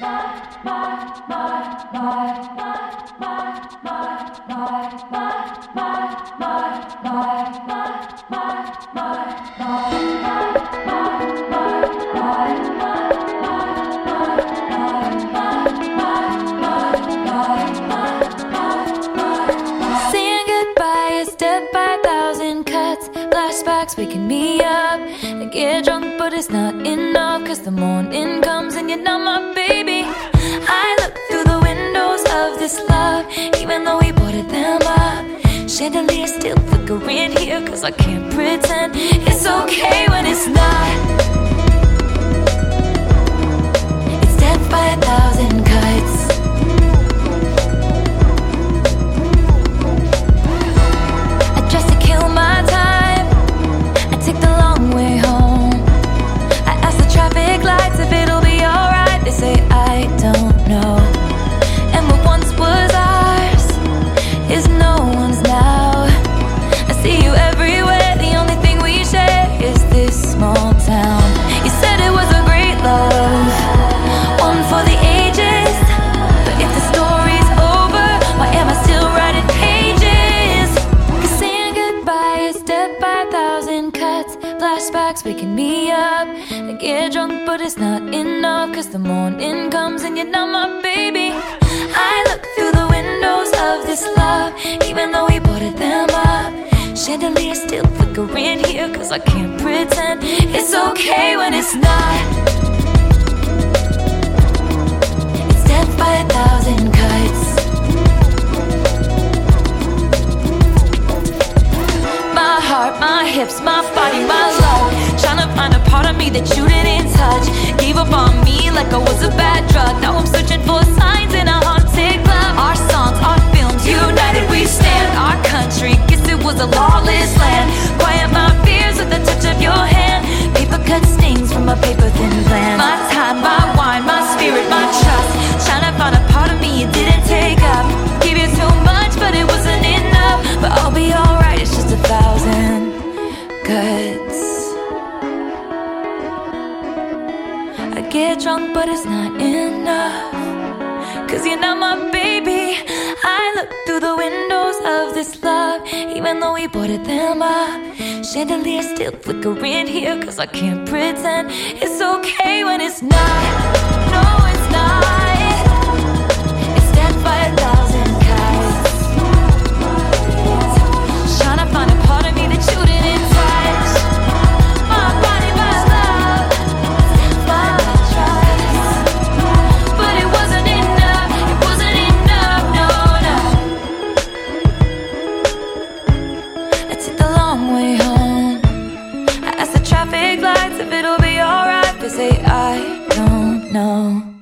Bye. Flashbacks waking me up. I get drunk, but it's not enough. Cause the morning comes and you're not my baby. I look through the windows of this love, even though we boarded them up. Chandelier still flickering here, cause I can't pretend it's okay when it's not. Flashbacks waking me up. I get drunk, but it's not enough. Cause the morning comes and you're not my baby. I look through the windows of this love, even though we boarded them up. Chandelier still flickering here, cause I can't pretend it's okay when it's not. It's death by a thousand cuts. My heart, my hips, my body, my find a part of me that you didn't touch. Gave up on me like I was a bad drug. Now I'm searching for signs in a haunted club. Our songs, our films, united we stand. Our country, guess it was a lawless but it's not enough. Cause you're not my baby. I look through the windows of this love, even though we boarded them up. Chandelier still flickering here, cause I can't pretend it's okay when it's not. No, I don't know.